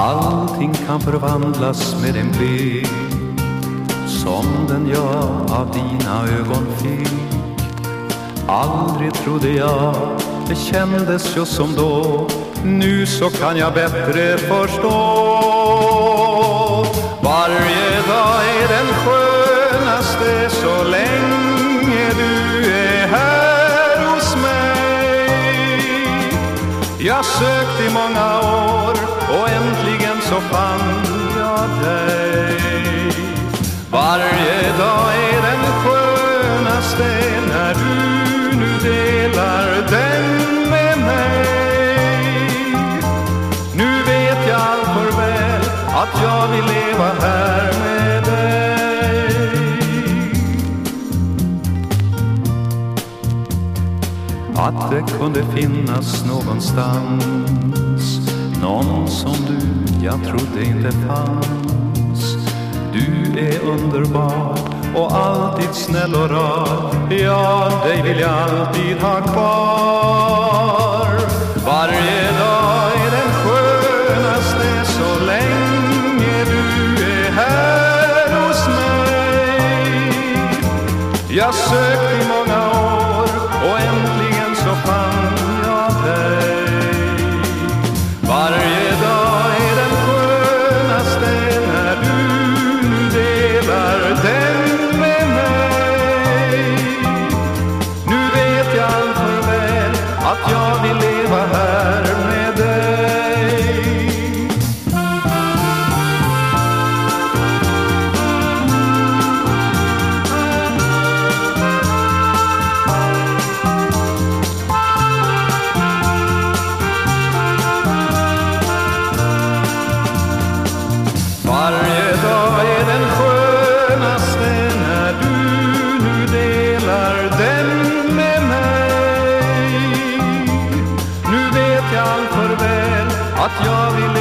Allting kan förvandlas med en blick som den jag av dina ögon fick. Aldrig trodde jag det kändes just som då. Nu så kan jag bättre förstå. Varje dag är den skönaste så länge du är här hos mig. Jag sökt i många år så fann jag dig. Varje dag är den skönaste när du nu delar den med mig. Nu vet jag allt för väl att jag vill leva här med dig. Att det kunde finnas någonstans någon jag trodde inte fanns. Du är underbar och alltid snäll och rar. Ja, dig vill jag alltid ha kvar. Varje dag är den skönaste så länge du är här hos mig. Jag söker att jag vill leva här. your illusion.